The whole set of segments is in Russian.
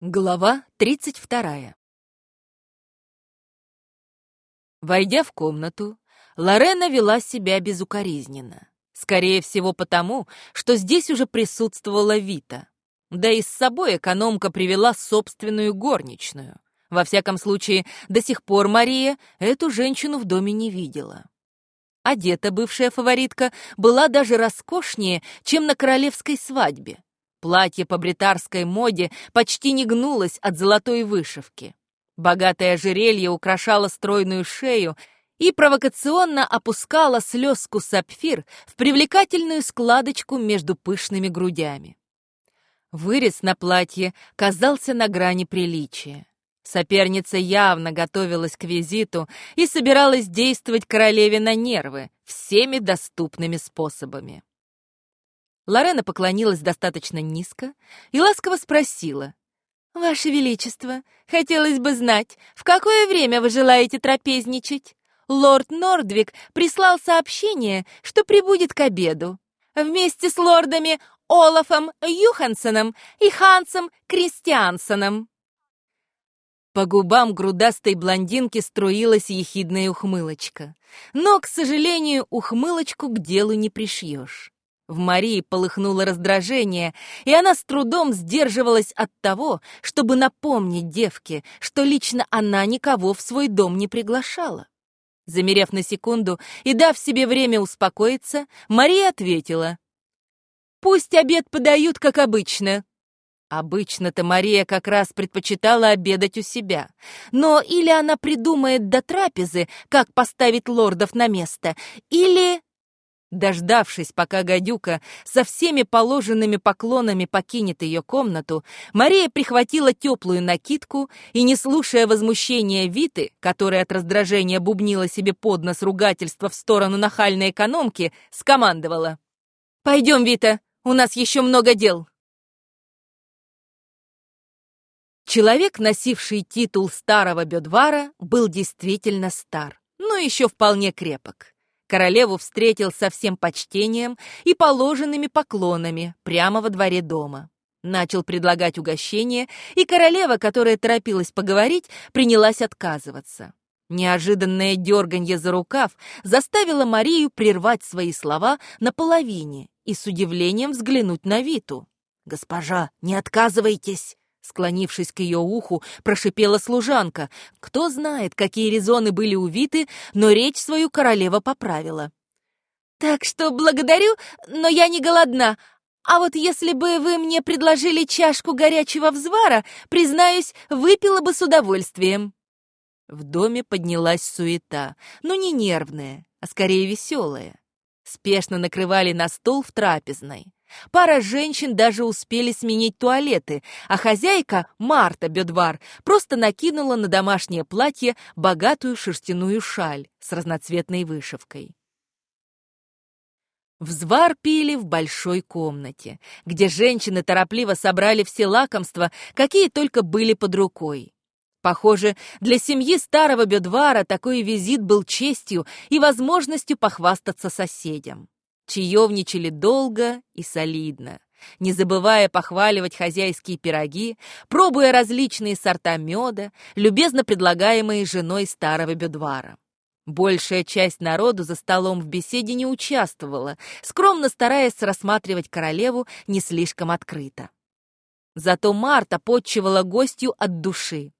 Глава 32 Войдя в комнату, Лорена вела себя безукоризненно. Скорее всего потому, что здесь уже присутствовала Вита. Да и с собой экономка привела собственную горничную. Во всяком случае, до сих пор Мария эту женщину в доме не видела. Одета бывшая фаворитка была даже роскошнее, чем на королевской свадьбе. Платье по бритарской моде почти не гнулось от золотой вышивки. Богатое ожерелье украшало стройную шею и провокационно опускало слезку сапфир в привлекательную складочку между пышными грудями. Вырез на платье казался на грани приличия. Соперница явно готовилась к визиту и собиралась действовать королеве на нервы всеми доступными способами. Лорена поклонилась достаточно низко и ласково спросила. «Ваше Величество, хотелось бы знать, в какое время вы желаете трапезничать? Лорд Нордвик прислал сообщение, что прибудет к обеду. Вместе с лордами Олафом Юхансеном и Хансом Кристиансоном». По губам грудастой блондинки струилась ехидная ухмылочка. Но, к сожалению, ухмылочку к делу не пришьешь. В Марии полыхнуло раздражение, и она с трудом сдерживалась от того, чтобы напомнить девке, что лично она никого в свой дом не приглашала. Замерев на секунду и дав себе время успокоиться, Мария ответила. «Пусть обед подают, как обычно». Обычно-то Мария как раз предпочитала обедать у себя. Но или она придумает до трапезы, как поставить лордов на место, или... Дождавшись, пока гадюка со всеми положенными поклонами покинет ее комнату, Мария прихватила теплую накидку и, не слушая возмущения Виты, которая от раздражения бубнила себе под нос ругательства в сторону нахальной экономки, скомандовала. «Пойдем, Вита, у нас еще много дел». Человек, носивший титул старого Бедвара, был действительно стар, но еще вполне крепок. Королеву встретил со всем почтением и положенными поклонами прямо во дворе дома. Начал предлагать угощение, и королева, которая торопилась поговорить, принялась отказываться. Неожиданное дерганье за рукав заставило Марию прервать свои слова наполовине и с удивлением взглянуть на Виту. «Госпожа, не отказывайтесь!» Склонившись к ее уху, прошипела служанка. Кто знает, какие резоны были увиты, но речь свою королева поправила. «Так что благодарю, но я не голодна. А вот если бы вы мне предложили чашку горячего взвара, признаюсь, выпила бы с удовольствием». В доме поднялась суета, но не нервная, а скорее веселая. Спешно накрывали на стол в трапезной. Пара женщин даже успели сменить туалеты, а хозяйка, Марта Бедвар, просто накинула на домашнее платье богатую шерстяную шаль с разноцветной вышивкой. Взвар пили в большой комнате, где женщины торопливо собрали все лакомства, какие только были под рукой. Похоже, для семьи старого Бедвара такой визит был честью и возможностью похвастаться соседям. Чаевничали долго и солидно, не забывая похваливать хозяйские пироги, пробуя различные сорта меда, любезно предлагаемые женой старого бедвара. Большая часть народу за столом в беседе не участвовала, скромно стараясь рассматривать королеву не слишком открыто. Зато Марта подчивала гостью от души.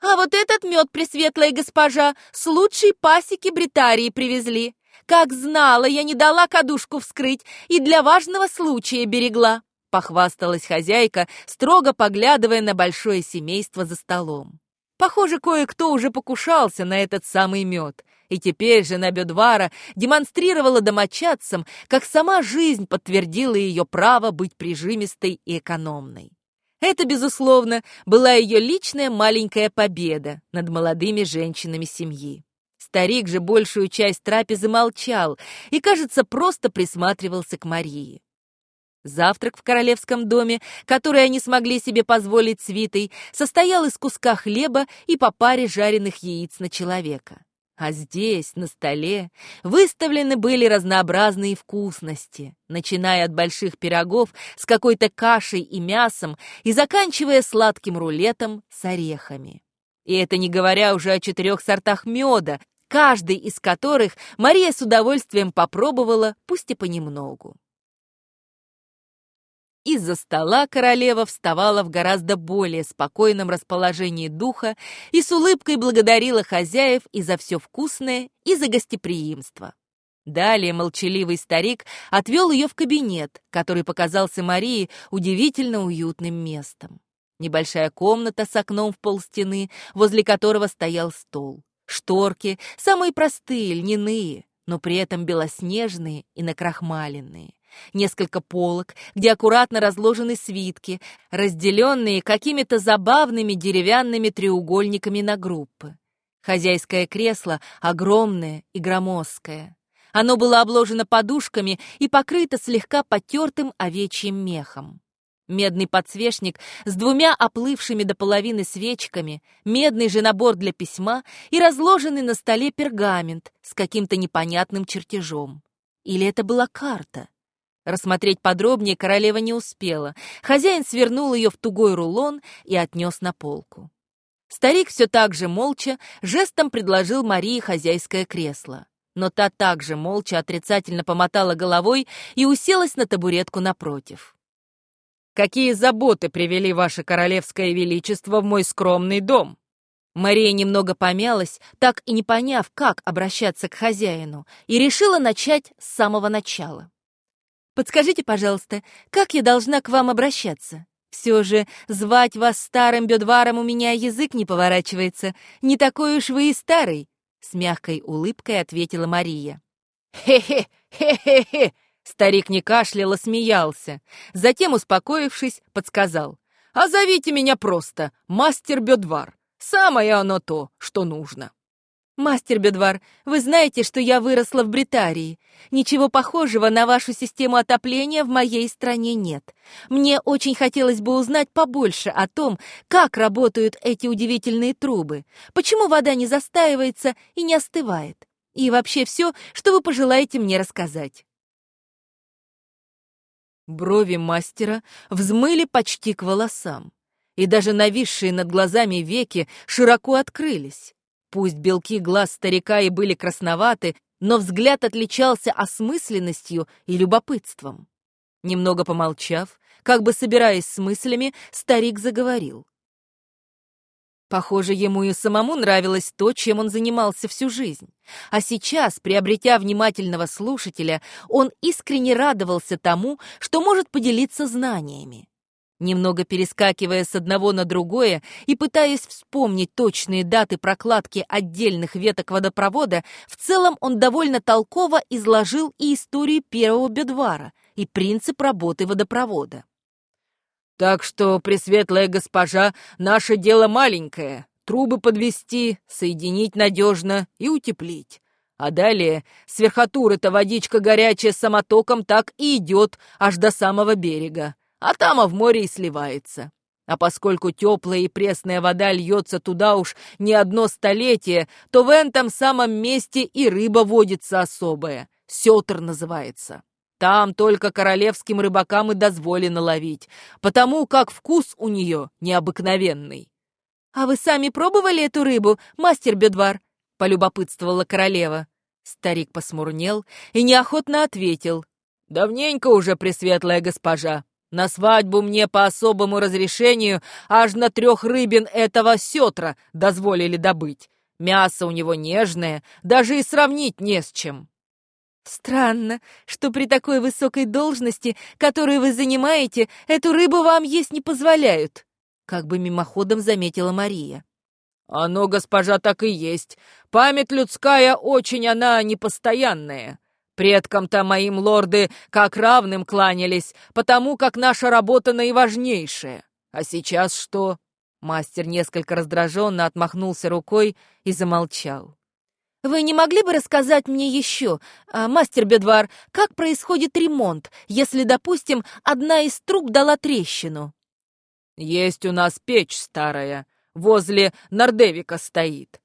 «А вот этот мед, пресветлая госпожа, с лучшей пасеки Бритарии привезли. Как знала, я не дала кадушку вскрыть и для важного случая берегла, похвасталась хозяйка, строго поглядывая на большое семейство за столом. Похоже, кое-кто уже покушался на этот самый мед, и теперь жена Бедвара демонстрировала домочадцам, как сама жизнь подтвердила ее право быть прижимистой и экономной. Это, безусловно, была ее личная маленькая победа над молодыми женщинами семьи. Старик же большую часть трапезы молчал и, кажется, просто присматривался к Марии. Завтрак в королевском доме, который они смогли себе позволить свитой, состоял из куска хлеба и по паре жареных яиц на человека. А здесь, на столе, выставлены были разнообразные вкусности, начиная от больших пирогов с какой-то кашей и мясом и заканчивая сладким рулетом с орехами. И это не говоря уже о четырех сортах меда, каждый из которых Мария с удовольствием попробовала, пусть и понемногу. Из-за стола королева вставала в гораздо более спокойном расположении духа и с улыбкой благодарила хозяев и за все вкусное, и за гостеприимство. Далее молчаливый старик отвел ее в кабинет, который показался Марии удивительно уютным местом. Небольшая комната с окном в полстены, возле которого стоял стол. Шторки, самые простые, льняные, но при этом белоснежные и накрахмаленные несколько полок, где аккуратно разложены свитки, разделенные какими-то забавными деревянными треугольниками на группы. Хозяйское кресло огромное и громоздкое. Оно было обложено подушками и покрыто слегка потертым овечьим мехом. Медный подсвечник с двумя оплывшими до половины свечками, медный же набор для письма и разложенный на столе пергамент с каким-то непонятным чертежом. Или это была карта? Рассмотреть подробнее королева не успела. Хозяин свернул ее в тугой рулон и отнес на полку. Старик все так же молча жестом предложил Марии хозяйское кресло. Но та также молча отрицательно помотала головой и уселась на табуретку напротив. «Какие заботы привели ваше королевское величество в мой скромный дом?» Мария немного помялась, так и не поняв, как обращаться к хозяину, и решила начать с самого начала. Подскажите, пожалуйста, как я должна к вам обращаться? Все же звать вас старым бедваром у меня язык не поворачивается. Не такой уж вы и старый, — с мягкой улыбкой ответила Мария. «Хе-хе, хе-хе-хе!» Старик не кашлял, а смеялся. Затем, успокоившись, подсказал. «А зовите меня просто мастер Бедвар. Самое оно то, что нужно». «Мастер Бедвар, вы знаете, что я выросла в Бритарии. Ничего похожего на вашу систему отопления в моей стране нет. Мне очень хотелось бы узнать побольше о том, как работают эти удивительные трубы, почему вода не застаивается и не остывает, и вообще все, что вы пожелаете мне рассказать». Брови мастера взмыли почти к волосам, и даже нависшие над глазами веки широко открылись. Пусть белки глаз старика и были красноваты, но взгляд отличался осмысленностью и любопытством. Немного помолчав, как бы собираясь с мыслями, старик заговорил. Похоже, ему и самому нравилось то, чем он занимался всю жизнь. А сейчас, приобретя внимательного слушателя, он искренне радовался тому, что может поделиться знаниями. Немного перескакивая с одного на другое и пытаясь вспомнить точные даты прокладки отдельных веток водопровода, в целом он довольно толково изложил и историю первого бедвара, и принцип работы водопровода. «Так что, пресветлая госпожа, наше дело маленькое — трубы подвести, соединить надежно и утеплить. А далее с верхотуры-то водичка горячая самотоком так и идет аж до самого берега а там а в море и сливается. А поскольку теплая и пресная вода льется туда уж не одно столетие, то в этом самом месте и рыба водится особая, сетр называется. Там только королевским рыбакам и дозволено ловить, потому как вкус у нее необыкновенный. «А вы сами пробовали эту рыбу, мастер Бедвар?» — полюбопытствовала королева. Старик посмурнел и неохотно ответил. «Давненько уже, пресветлая госпожа. На свадьбу мне по особому разрешению аж на трех рыбин этого сетра дозволили добыть. Мясо у него нежное, даже и сравнить не с чем. Странно, что при такой высокой должности, которую вы занимаете, эту рыбу вам есть не позволяют, как бы мимоходом заметила Мария. Оно, госпожа, так и есть. Память людская очень она непостоянная. Предкам-то моим лорды как равным кланялись, потому как наша работа наиважнейшая. А сейчас что?» Мастер несколько раздраженно отмахнулся рукой и замолчал. «Вы не могли бы рассказать мне еще, а, мастер Бедвар, как происходит ремонт, если, допустим, одна из труб дала трещину?» «Есть у нас печь старая, возле Нордевика стоит.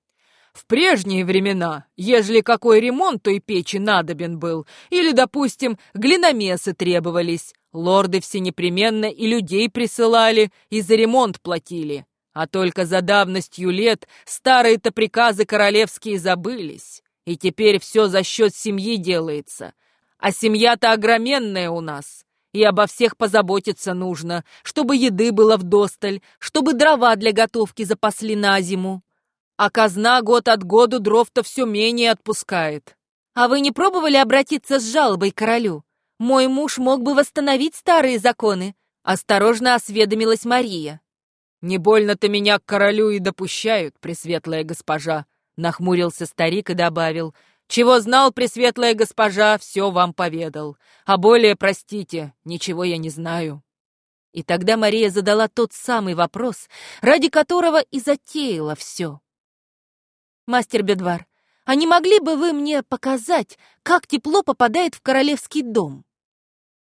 В прежние времена, ежели какой ремонт той печи надобен был, или, допустим, глиномесы требовались, лорды все непременно и людей присылали, и за ремонт платили. А только за давностью лет старые-то приказы королевские забылись, и теперь все за счет семьи делается. А семья-то огроменная у нас, и обо всех позаботиться нужно, чтобы еды было вдосталь, чтобы дрова для готовки запасли на зиму. А казна год от году дров-то все менее отпускает. А вы не пробовали обратиться с жалобой к королю? Мой муж мог бы восстановить старые законы, осторожно осведомилась Мария. «Не больно-то меня к королю и допущают, пресветлая госпожа», — нахмурился старик и добавил. «Чего знал, пресветлая госпожа, все вам поведал. А более, простите, ничего я не знаю». И тогда Мария задала тот самый вопрос, ради которого и затеяла все. «Мастер Бедвар, а не могли бы вы мне показать, как тепло попадает в королевский дом?»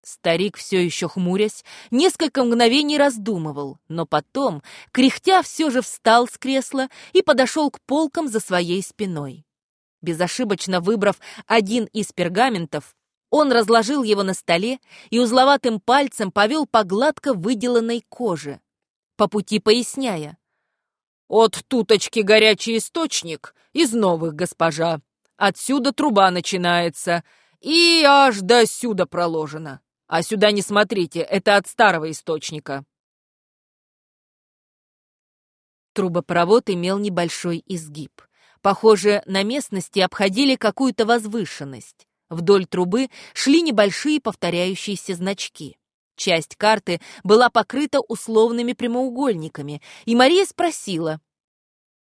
Старик, все еще хмурясь, несколько мгновений раздумывал, но потом, кряхтя, все же встал с кресла и подошел к полкам за своей спиной. Безошибочно выбрав один из пергаментов, он разложил его на столе и узловатым пальцем повел по гладко выделанной коже, по пути поясняя. «От туточки горячий источник, из новых, госпожа. Отсюда труба начинается, и аж до сюда проложена. А сюда не смотрите, это от старого источника. Трубопровод имел небольшой изгиб. Похоже, на местности обходили какую-то возвышенность. Вдоль трубы шли небольшие повторяющиеся значки. Часть карты была покрыта условными прямоугольниками, и Мария спросила,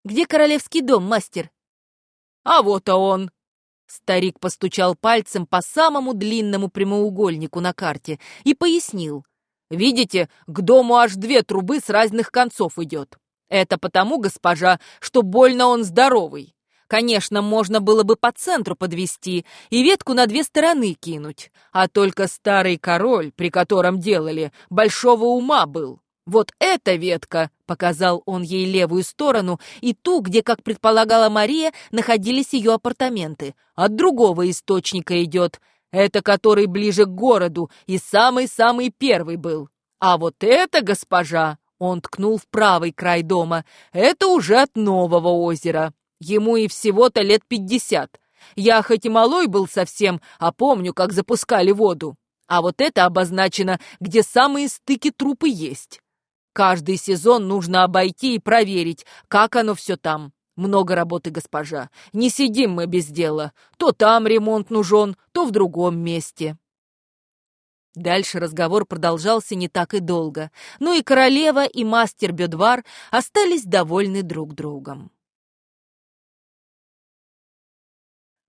«Где королевский дом, мастер?» «А вот он!» Старик постучал пальцем по самому длинному прямоугольнику на карте и пояснил. «Видите, к дому аж две трубы с разных концов идет. Это потому, госпожа, что больно он здоровый. Конечно, можно было бы по центру подвести и ветку на две стороны кинуть, а только старый король, при котором делали, большого ума был. «Вот эта ветка!» — показал он ей левую сторону и ту, где, как предполагала Мария, находились ее апартаменты. От другого источника идет. Это который ближе к городу и самый-самый первый был. А вот эта госпожа, он ткнул в правый край дома, это уже от нового озера. Ему и всего-то лет пятьдесят. Я хоть и малой был совсем, а помню, как запускали воду. А вот это обозначено, где самые стыки трупы есть. Каждый сезон нужно обойти и проверить, как оно все там. Много работы, госпожа. Не сидим мы без дела. То там ремонт нужен, то в другом месте. Дальше разговор продолжался не так и долго, но и королева, и мастер Бедвар остались довольны друг другом.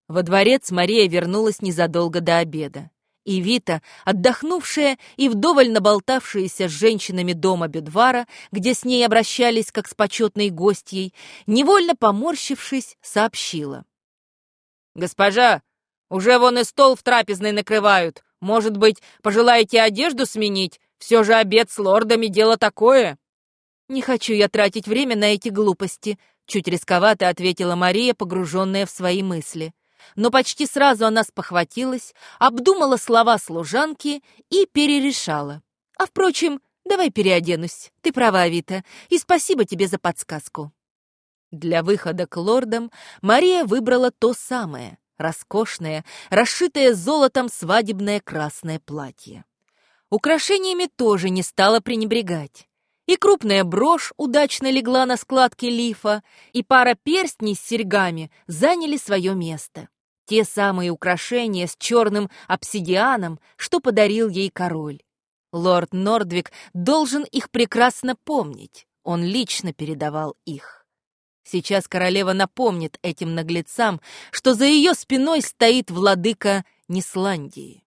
Во дворец Мария вернулась незадолго до обеда и Вита, отдохнувшая и вдоволь наболтавшаяся с женщинами дома Бедвара, где с ней обращались как с почетной гостьей, невольно поморщившись, сообщила. «Госпожа, уже вон и стол в трапезной накрывают. Может быть, пожелаете одежду сменить? Все же обед с лордами — дело такое». «Не хочу я тратить время на эти глупости», — чуть рисковато ответила Мария, погруженная в свои мысли но почти сразу она спохватилась, обдумала слова служанки и перерешала. А, впрочем, давай переоденусь. Ты права, Вита, и спасибо тебе за подсказку. Для выхода к лордам Мария выбрала то самое, роскошное, расшитое золотом свадебное красное платье. Украшениями тоже не стала пренебрегать. И крупная брошь удачно легла на складке лифа, и пара перстней с серьгами заняли свое место. Те самые украшения с черным обсидианом, что подарил ей король. Лорд Нордвик должен их прекрасно помнить. Он лично передавал их. Сейчас королева напомнит этим наглецам, что за ее спиной стоит владыка Нисландии.